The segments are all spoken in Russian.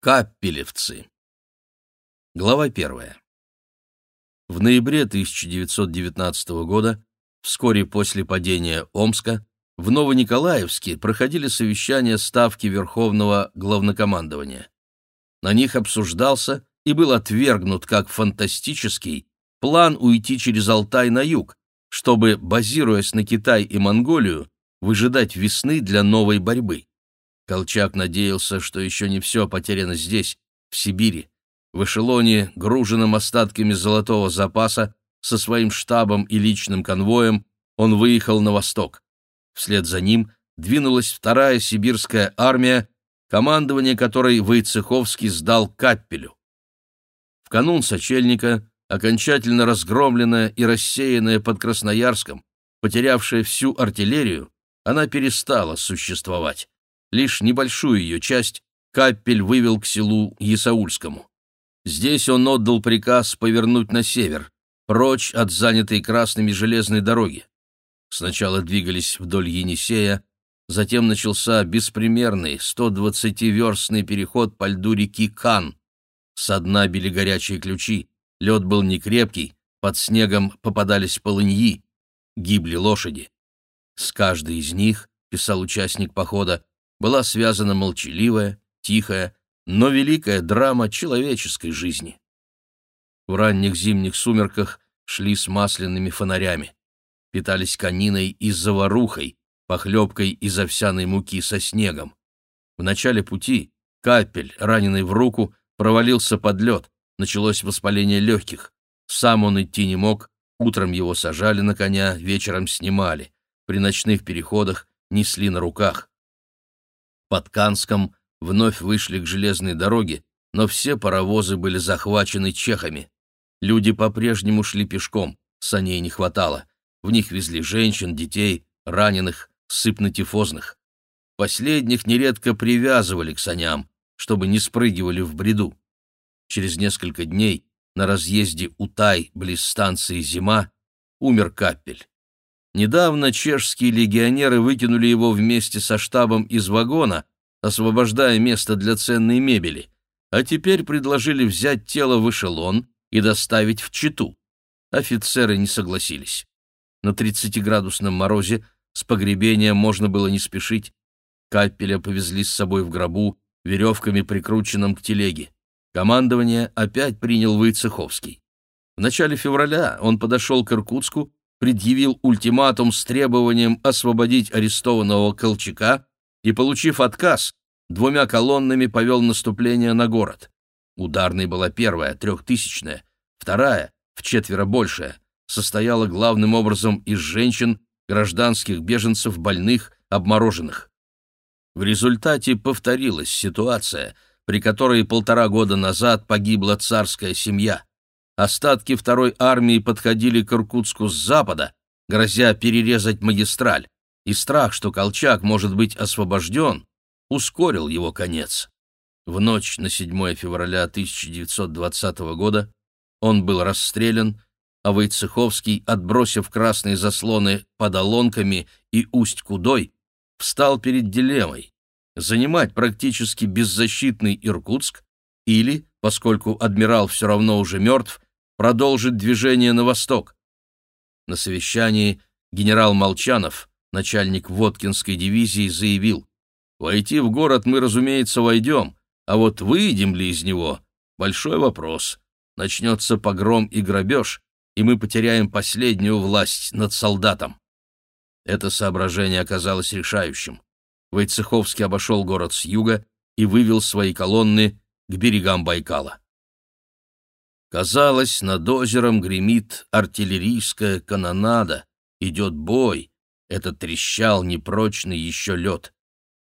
Каппелевцы. Глава первая. В ноябре 1919 года, вскоре после падения Омска, в Новониколаевске проходили совещания Ставки Верховного Главнокомандования. На них обсуждался и был отвергнут как фантастический план уйти через Алтай на юг, чтобы, базируясь на Китай и Монголию, выжидать весны для новой борьбы. Колчак надеялся, что еще не все потеряно здесь, в Сибири, в эшелоне, груженном остатками золотого запаса, со своим штабом и личным конвоем, он выехал на восток. Вслед за ним двинулась вторая сибирская армия, командование которой Войцеховский сдал Каппелю. В канун сочельника, окончательно разгромленная и рассеянная под Красноярском, потерявшая всю артиллерию, она перестала существовать лишь небольшую ее часть Каппель вывел к селу Ясаульскому. Здесь он отдал приказ повернуть на север, прочь от занятой красными железной дороги. Сначала двигались вдоль Енисея, затем начался беспримерный 120-верстный переход по льду реки Кан. Со дна били горячие ключи, лед был некрепкий, под снегом попадались полыньи, гибли лошади. С каждой из них, писал участник похода, была связана молчаливая, тихая, но великая драма человеческой жизни. В ранних зимних сумерках шли с масляными фонарями, питались кониной и заварухой, похлебкой из овсяной муки со снегом. В начале пути капель, раненый в руку, провалился под лед, началось воспаление легких. Сам он идти не мог, утром его сажали на коня, вечером снимали. При ночных переходах несли на руках под Канском вновь вышли к железной дороге, но все паровозы были захвачены чехами. Люди по-прежнему шли пешком, саней не хватало. В них везли женщин, детей, раненых, сыпнотифозных. Последних нередко привязывали к саням, чтобы не спрыгивали в бреду. Через несколько дней на разъезде Утай, близ станции Зима, умер Каппель. Недавно чешские легионеры выкинули его вместе со штабом из вагона, освобождая место для ценной мебели, а теперь предложили взять тело в эшелон и доставить в Читу. Офицеры не согласились. На 30-градусном морозе с погребением можно было не спешить. Капеля повезли с собой в гробу, веревками прикрученным к телеге. Командование опять принял Войцеховский. В начале февраля он подошел к Иркутску предъявил ультиматум с требованием освободить арестованного Колчака и, получив отказ, двумя колоннами повел наступление на город. Ударной была первая, трехтысячная, вторая, в четверо большая, состояла главным образом из женщин, гражданских беженцев, больных, обмороженных. В результате повторилась ситуация, при которой полтора года назад погибла царская семья. Остатки второй армии подходили к Иркутску с запада, грозя перерезать магистраль, и страх, что Колчак может быть освобожден, ускорил его конец. В ночь на 7 февраля 1920 года он был расстрелян, а Войцеховский, отбросив красные заслоны под Олонками и Усть-Кудой, встал перед дилеммой — занимать практически беззащитный Иркутск или, поскольку адмирал все равно уже мертв, продолжить движение на восток. На совещании генерал Молчанов, начальник Воткинской дивизии, заявил, «Войти в город мы, разумеется, войдем, а вот выйдем ли из него — большой вопрос. Начнется погром и грабеж, и мы потеряем последнюю власть над солдатом». Это соображение оказалось решающим. Войцеховский обошел город с юга и вывел свои колонны к берегам Байкала. Казалось, над озером гремит артиллерийская канонада, идет бой, это трещал непрочный еще лед.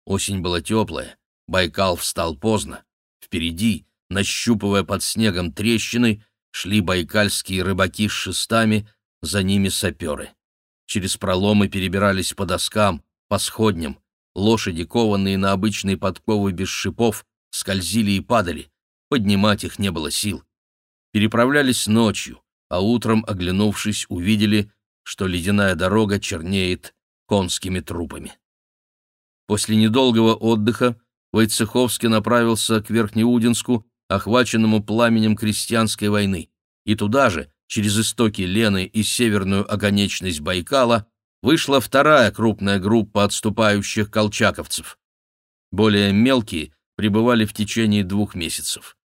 Осень была теплая, Байкал встал поздно. Впереди, нащупывая под снегом трещины, шли байкальские рыбаки с шестами, за ними саперы. Через проломы перебирались по доскам, по сходням. Лошади, кованные на обычные подковы без шипов, скользили и падали. Поднимать их не было сил переправлялись ночью, а утром, оглянувшись, увидели, что ледяная дорога чернеет конскими трупами. После недолгого отдыха Войцеховский направился к Верхнеудинску, охваченному пламенем крестьянской войны, и туда же, через истоки Лены и северную оконечность Байкала, вышла вторая крупная группа отступающих колчаковцев. Более мелкие пребывали в течение двух месяцев.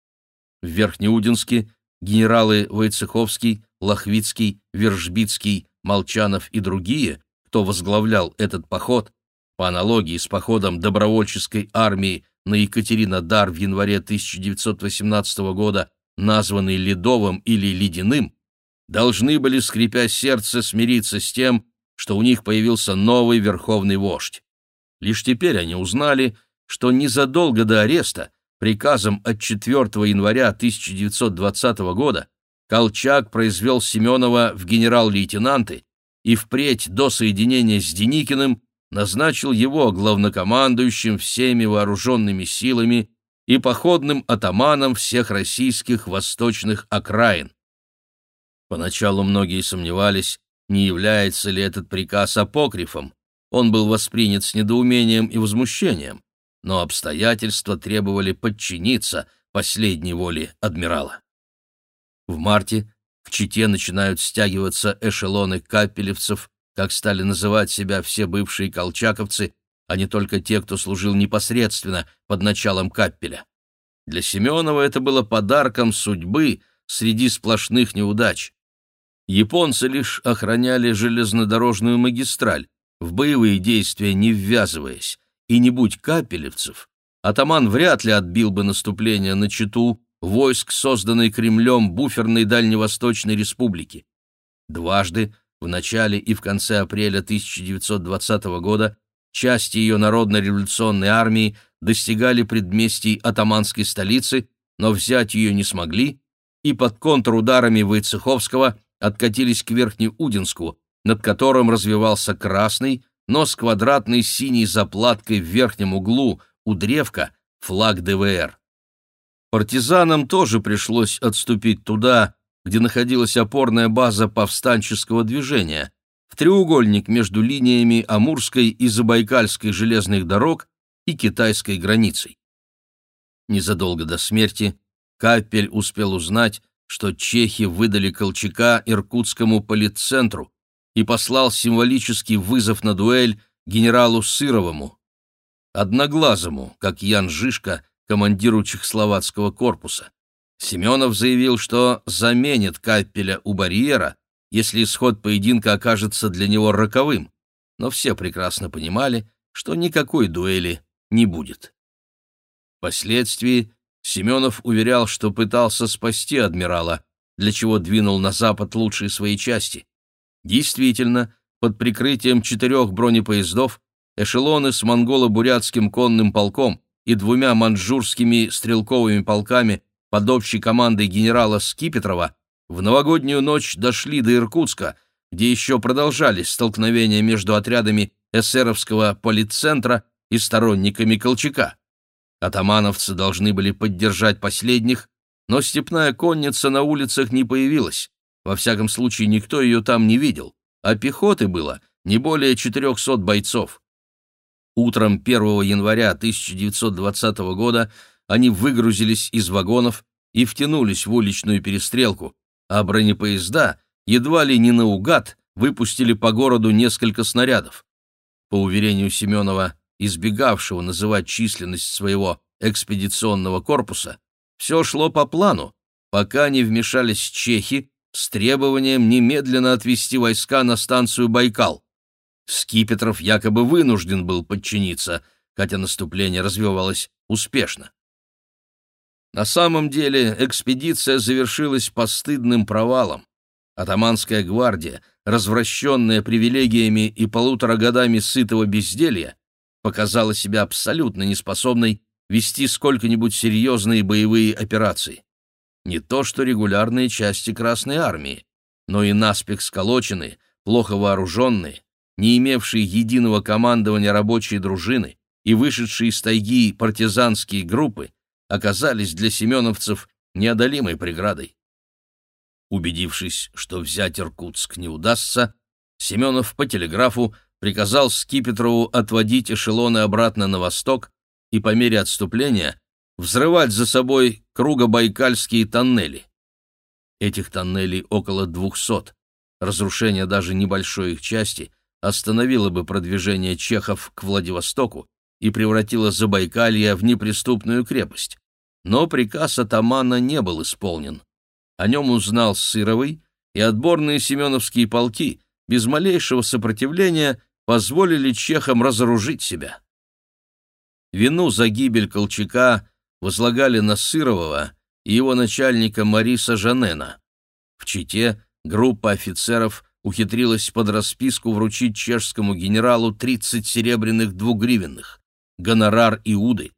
В Верхнеудинске генералы Войцеховский, Лохвицкий, Вержбицкий, Молчанов и другие, кто возглавлял этот поход, по аналогии с походом добровольческой армии на Екатеринодар в январе 1918 года, названный Ледовым или Ледяным, должны были, скрипя сердце, смириться с тем, что у них появился новый верховный вождь. Лишь теперь они узнали, что незадолго до ареста, приказом от 4 января 1920 года, Колчак произвел Семенова в генерал-лейтенанты и впредь до соединения с Деникиным назначил его главнокомандующим всеми вооруженными силами и походным атаманом всех российских восточных окраин. Поначалу многие сомневались, не является ли этот приказ апокрифом. Он был воспринят с недоумением и возмущением, но обстоятельства требовали подчиниться последней воле адмирала. В марте в Чите начинают стягиваться эшелоны капелевцев, как стали называть себя все бывшие колчаковцы, а не только те, кто служил непосредственно под началом Каппеля. Для Семенова это было подарком судьбы среди сплошных неудач. Японцы лишь охраняли железнодорожную магистраль, в боевые действия не ввязываясь, и не будь капелевцев, атаман вряд ли отбил бы наступление на Читу войск, созданной Кремлем буферной Дальневосточной республики. Дважды, в начале и в конце апреля 1920 года, части ее народно-революционной армии достигали предместий атаманской столицы, но взять ее не смогли, и под контрударами Войцеховского откатились к Верхнеудинску, над которым развивался красный, но с квадратной синей заплаткой в верхнем углу у древка флаг ДВР. Партизанам тоже пришлось отступить туда, где находилась опорная база повстанческого движения, в треугольник между линиями Амурской и Забайкальской железных дорог и китайской границей. Незадолго до смерти Капель успел узнать, что чехи выдали Колчака Иркутскому политцентру и послал символический вызов на дуэль генералу Сыровому, одноглазому, как Ян Жишка, командиру чехословацкого корпуса. Семенов заявил, что заменит Каппеля у барьера, если исход поединка окажется для него роковым, но все прекрасно понимали, что никакой дуэли не будет. Впоследствии Семенов уверял, что пытался спасти адмирала, для чего двинул на запад лучшие свои части. Действительно, под прикрытием четырех бронепоездов эшелоны с монголо-бурятским конным полком и двумя маньчжурскими стрелковыми полками под общей командой генерала Скипетрова в новогоднюю ночь дошли до Иркутска, где еще продолжались столкновения между отрядами эсеровского политцентра и сторонниками Колчака. Атамановцы должны были поддержать последних, но степная конница на улицах не появилась. Во всяком случае, никто ее там не видел, а пехоты было не более 400 бойцов. Утром 1 января 1920 года они выгрузились из вагонов и втянулись в уличную перестрелку, а бронепоезда едва ли не наугад выпустили по городу несколько снарядов. По уверению Семенова, избегавшего называть численность своего экспедиционного корпуса, все шло по плану, пока не вмешались чехи с требованием немедленно отвести войска на станцию Байкал. Скипетров якобы вынужден был подчиниться, хотя наступление развивалось успешно. На самом деле экспедиция завершилась постыдным провалом. Атаманская гвардия, развращенная привилегиями и полутора годами сытого безделья, показала себя абсолютно неспособной вести сколько-нибудь серьезные боевые операции. Не то что регулярные части Красной Армии, но и наспех сколоченные, плохо вооруженные, не имевшие единого командования рабочие дружины и вышедшие из тайги партизанские группы оказались для семеновцев неодолимой преградой. Убедившись, что взять Иркутск не удастся, Семенов по телеграфу приказал Скипетрову отводить эшелоны обратно на восток и по мере отступления взрывать за собой кругобайкальские тоннели. Этих тоннелей около двухсот. Разрушение даже небольшой их части остановило бы продвижение чехов к Владивостоку и превратило Забайкалье в неприступную крепость. Но приказ атамана не был исполнен. О нем узнал Сыровый, и отборные семеновские полки без малейшего сопротивления позволили чехам разоружить себя. Вину за гибель Колчака возлагали на Сырового и его начальника Мариса Жанена. В Чите группа офицеров ухитрилась под расписку вручить чешскому генералу 30 серебряных двугривенных, гонорар Иуды.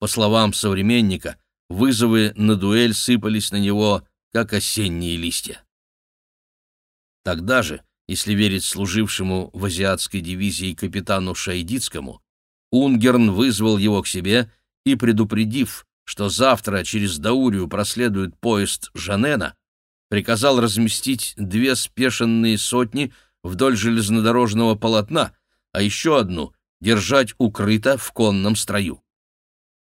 По словам современника, вызовы на дуэль сыпались на него, как осенние листья. Тогда же, если верить служившему в азиатской дивизии капитану Шайдицкому, Унгерн вызвал его к себе и, предупредив, что завтра через Даурию проследует поезд Жанена, приказал разместить две спешенные сотни вдоль железнодорожного полотна, а еще одну держать укрыто в конном строю.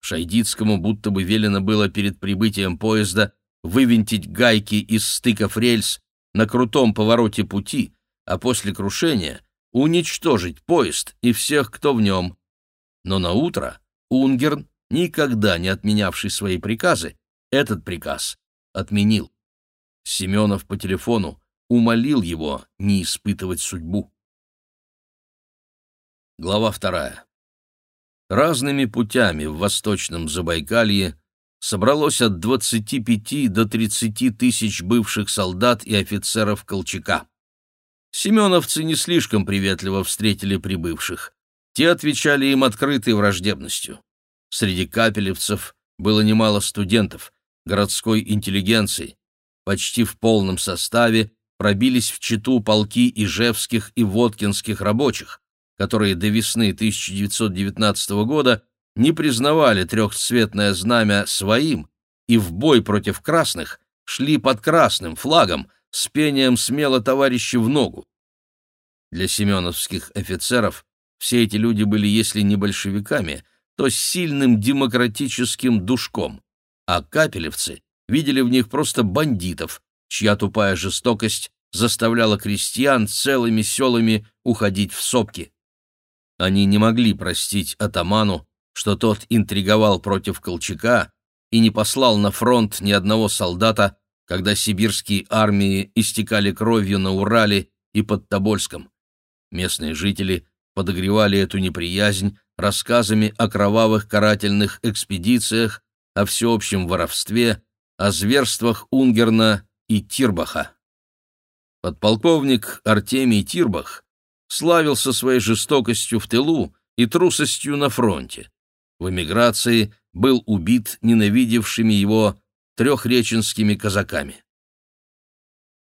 Шайдицкому будто бы велено было перед прибытием поезда вывинтить гайки из стыков рельс на крутом повороте пути, а после крушения уничтожить поезд и всех, кто в нем. Но на утро Унгерн, никогда не отменявший свои приказы, этот приказ отменил. Семенов по телефону умолил его не испытывать судьбу. Глава вторая. Разными путями в Восточном Забайкалье собралось от 25 до 30 тысяч бывших солдат и офицеров Колчака. Семеновцы не слишком приветливо встретили прибывших. Те отвечали им открытой враждебностью. Среди капелевцев было немало студентов, городской интеллигенции, почти в полном составе пробились в Читу полки ижевских и воткинских рабочих, которые до весны 1919 года не признавали трехцветное знамя своим и в бой против красных шли под красным флагом с пением смело товарищи в ногу. Для семеновских офицеров все эти люди были, если не большевиками, то сильным демократическим душком, а капелевцы видели в них просто бандитов, чья тупая жестокость заставляла крестьян целыми селами уходить в сопки. Они не могли простить атаману, что тот интриговал против Колчака и не послал на фронт ни одного солдата, когда сибирские армии истекали кровью на Урале и под Тобольском. Местные жители подогревали эту неприязнь рассказами о кровавых карательных экспедициях, о всеобщем воровстве о зверствах Унгерна и Тирбаха. Подполковник Артемий Тирбах славился своей жестокостью в тылу и трусостью на фронте. В эмиграции был убит ненавидевшими его трехреченскими казаками.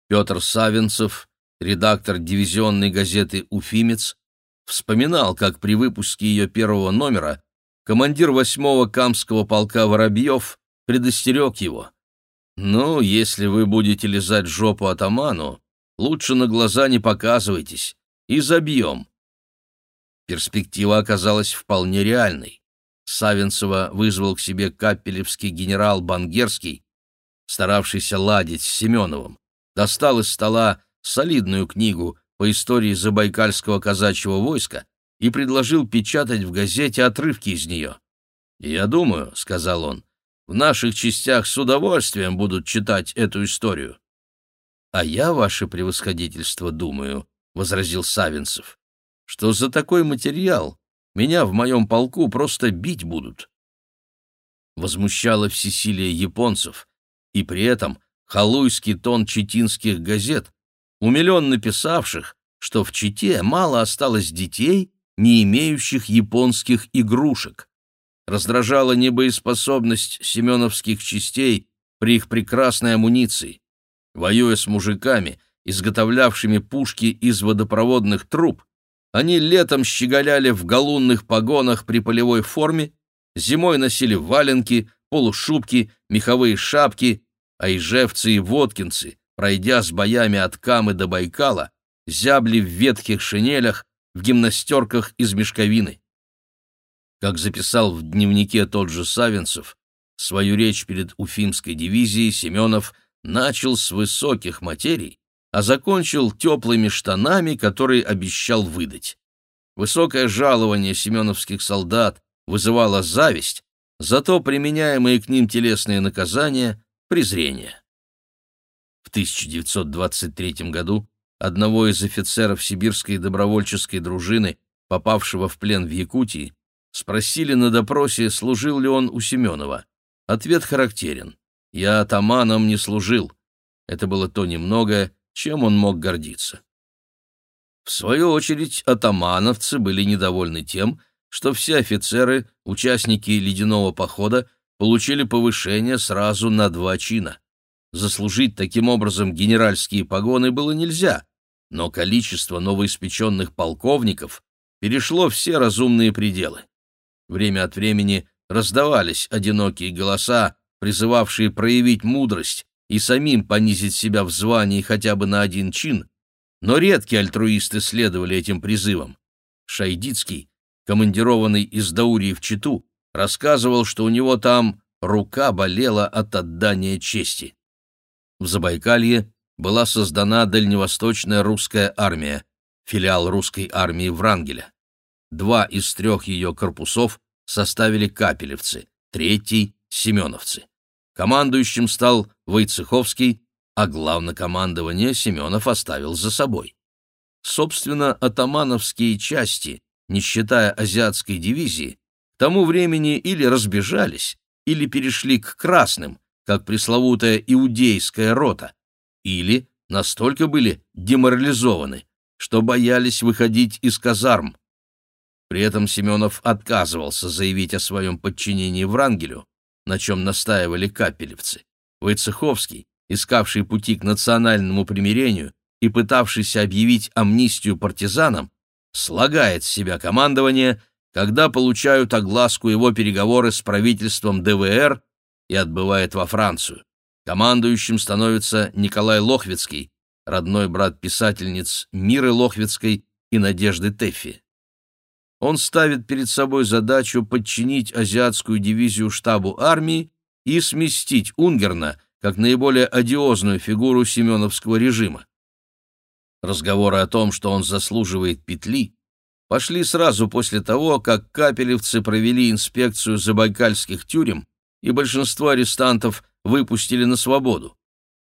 Петр Савинцев, редактор дивизионной газеты «Уфимец», вспоминал, как при выпуске ее первого номера командир 8-го Камского полка Воробьев предостерег его. «Ну, если вы будете лизать жопу атаману, лучше на глаза не показывайтесь, и забьем». Перспектива оказалась вполне реальной. Савинцева вызвал к себе капелевский генерал Бангерский, старавшийся ладить с Семеновым, достал из стола солидную книгу по истории забайкальского казачьего войска и предложил печатать в газете отрывки из нее. «Я думаю», — сказал он, в наших частях с удовольствием будут читать эту историю. — А я, ваше превосходительство, думаю, — возразил Савинцев, — что за такой материал меня в моем полку просто бить будут. Возмущало всесилие японцев, и при этом халуйский тон читинских газет, умиленно написавших, что в Чите мало осталось детей, не имеющих японских игрушек раздражала небоеспособность семеновских частей при их прекрасной амуниции. Воюя с мужиками, изготовлявшими пушки из водопроводных труб, они летом щеголяли в галунных погонах при полевой форме, зимой носили валенки, полушубки, меховые шапки, а ижевцы и водкинцы, пройдя с боями от Камы до Байкала, зябли в ветхих шинелях, в гимнастерках из мешковины. Как записал в дневнике тот же Савинцев, свою речь перед Уфимской дивизией Семенов начал с высоких материй, а закончил теплыми штанами, которые обещал выдать. Высокое жалование семеновских солдат вызывало зависть, зато применяемые к ним телесные наказания — презрение. В 1923 году одного из офицеров сибирской добровольческой дружины, попавшего в плен в Якутии, спросили на допросе, служил ли он у Семенова. Ответ характерен. «Я атаманом не служил». Это было то немногое, чем он мог гордиться. В свою очередь, атамановцы были недовольны тем, что все офицеры, участники ледяного похода, получили повышение сразу на два чина. Заслужить таким образом генеральские погоны было нельзя, но количество новоиспеченных полковников перешло все разумные пределы. Время от времени раздавались одинокие голоса, призывавшие проявить мудрость и самим понизить себя в звании хотя бы на один чин, но редкие альтруисты следовали этим призывам. Шайдицкий командированный из Даурии в Читу, рассказывал, что у него там рука болела от отдания чести. В Забайкалье была создана Дальневосточная русская армия, филиал русской армии Врангеля. Два из трех ее корпусов составили капелевцы, третий — семеновцы. Командующим стал Войцеховский, а главнокомандование Семенов оставил за собой. Собственно, атамановские части не считая азиатской дивизии, к тому времени или разбежались, или перешли к красным, как пресловутая иудейская рота, или настолько были деморализованы, что боялись выходить из казарм. При этом Семенов отказывался заявить о своем подчинении Врангелю, на чем настаивали капелевцы. Войцеховский, искавший пути к национальному примирению и пытавшийся объявить амнистию партизанам, слагает с себя командование, когда получают огласку его переговоры с правительством ДВР и отбывает во Францию. Командующим становится Николай Лохвицкий, родной брат писательниц Миры Лохвицкой и Надежды Теффи. Он ставит перед собой задачу подчинить азиатскую дивизию штабу армии и сместить Унгерна как наиболее одиозную фигуру семеновского режима. Разговоры о том, что он заслуживает петли, пошли сразу после того, как капелевцы провели инспекцию забайкальских тюрем, и большинство арестантов выпустили на свободу.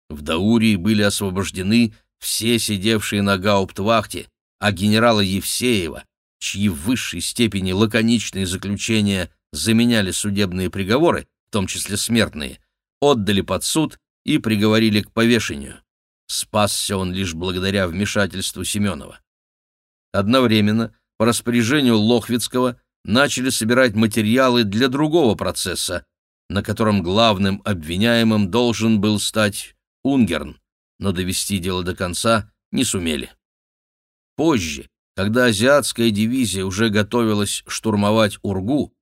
В Даурии были освобождены все сидевшие на гауптвахте, а генерала Евсеева, чьи в высшей степени лаконичные заключения заменяли судебные приговоры, в том числе смертные, отдали под суд и приговорили к повешению. Спасся он лишь благодаря вмешательству Семенова. Одновременно, по распоряжению Лохвицкого, начали собирать материалы для другого процесса, на котором главным обвиняемым должен был стать Унгерн, но довести дело до конца не сумели. Позже, когда азиатская дивизия уже готовилась штурмовать Ургу,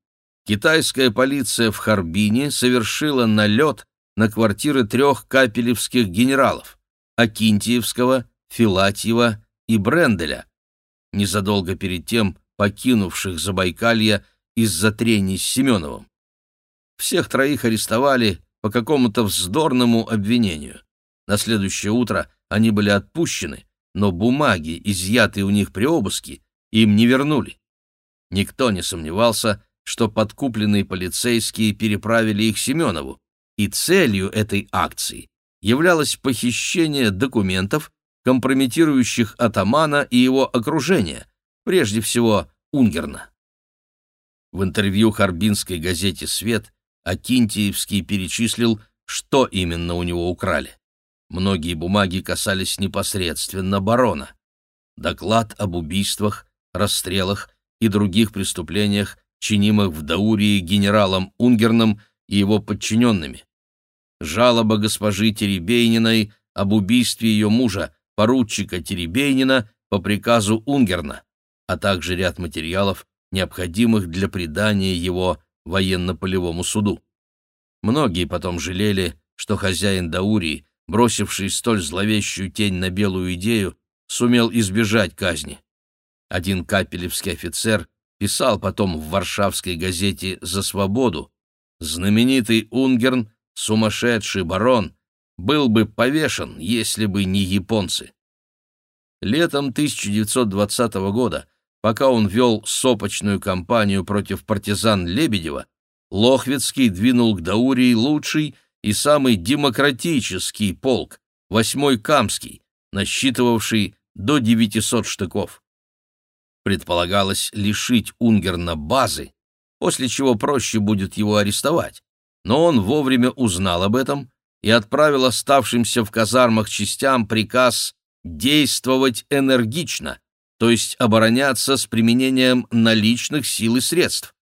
китайская полиция в Харбине совершила налет на квартиры трех капелевских генералов. Акинтиевского, Филатьева и Бренделя, незадолго перед тем покинувших Забайкалье из-за трений с Семеновым. Всех троих арестовали по какому-то вздорному обвинению. На следующее утро они были отпущены, но бумаги, изъятые у них при обыске, им не вернули. Никто не сомневался, что подкупленные полицейские переправили их Семенову, и целью этой акции являлось похищение документов, компрометирующих атамана и его окружение, прежде всего Унгерна. В интервью Харбинской газете «Свет» Акинтиевский перечислил, что именно у него украли. Многие бумаги касались непосредственно барона. Доклад об убийствах, расстрелах и других преступлениях, чинимых в Даурии генералом Унгерном и его подчиненными жалоба госпожи Теребейниной об убийстве ее мужа, поручика Теребейнина, по приказу Унгерна, а также ряд материалов, необходимых для предания его военно-полевому суду. Многие потом жалели, что хозяин Даурии, бросивший столь зловещую тень на белую идею, сумел избежать казни. Один капелевский офицер писал потом в варшавской газете «За свободу», знаменитый Унгерн, сумасшедший барон, был бы повешен, если бы не японцы. Летом 1920 года, пока он вел сопочную кампанию против партизан Лебедева, Лохвицкий двинул к Даурии лучший и самый демократический полк, восьмой Камский, насчитывавший до 900 штыков. Предполагалось лишить Унгерна базы, после чего проще будет его арестовать, но он вовремя узнал об этом и отправил оставшимся в казармах частям приказ действовать энергично, то есть обороняться с применением наличных сил и средств.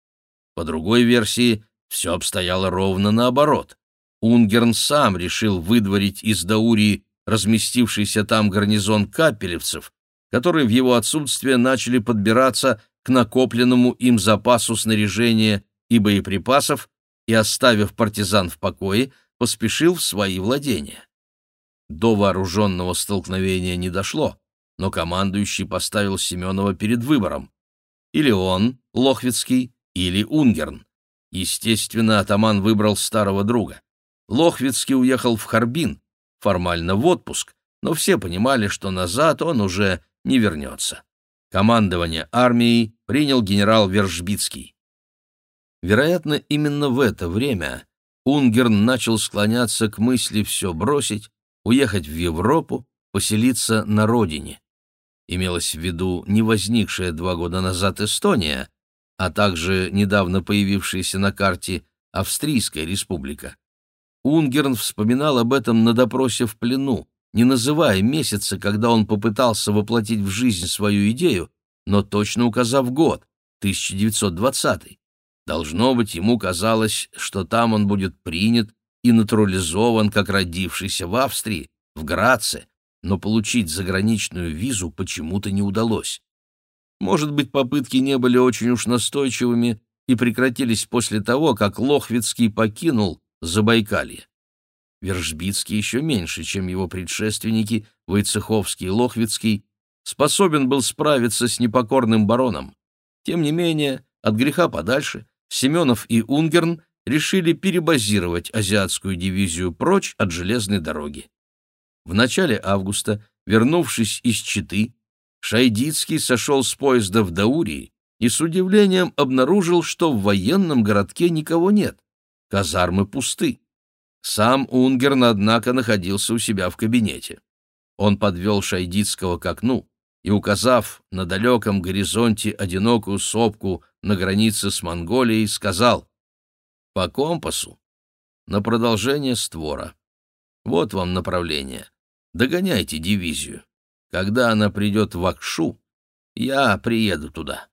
По другой версии, все обстояло ровно наоборот. Унгерн сам решил выдворить из Даурии разместившийся там гарнизон капелевцев, которые в его отсутствие начали подбираться к накопленному им запасу снаряжения и боеприпасов и, оставив партизан в покое, поспешил в свои владения. До вооруженного столкновения не дошло, но командующий поставил Семенова перед выбором. Или он, Лохвицкий, или Унгерн. Естественно, атаман выбрал старого друга. Лохвицкий уехал в Харбин, формально в отпуск, но все понимали, что назад он уже не вернется. Командование армией принял генерал Вержбицкий. Вероятно, именно в это время Унгерн начал склоняться к мысли все бросить, уехать в Европу, поселиться на родине. Имелось в виду не возникшая два года назад Эстония, а также недавно появившаяся на карте Австрийская республика. Унгерн вспоминал об этом на допросе в плену, не называя месяца, когда он попытался воплотить в жизнь свою идею, но точно указав год, 1920 Должно быть, ему казалось, что там он будет принят и натурализован, как родившийся в Австрии, в Граце, но получить заграничную визу почему-то не удалось. Может быть, попытки не были очень уж настойчивыми и прекратились после того, как Лохвицкий покинул Забайкалье. Вержбицкий еще меньше, чем его предшественники Войцеховский и Лохвицкий, способен был справиться с непокорным бароном. Тем не менее, от греха подальше, Семенов и Унгерн решили перебазировать азиатскую дивизию прочь от железной дороги. В начале августа, вернувшись из Читы, Шайдицкий сошел с поезда в Даурии и с удивлением обнаружил, что в военном городке никого нет. Казармы пусты. Сам Унгерн, однако, находился у себя в кабинете. Он подвел Шайдицкого к окну и, указав на далеком горизонте одинокую сопку на границе с Монголией, сказал «По компасу на продолжение створа. Вот вам направление. Догоняйте дивизию. Когда она придет в Акшу, я приеду туда».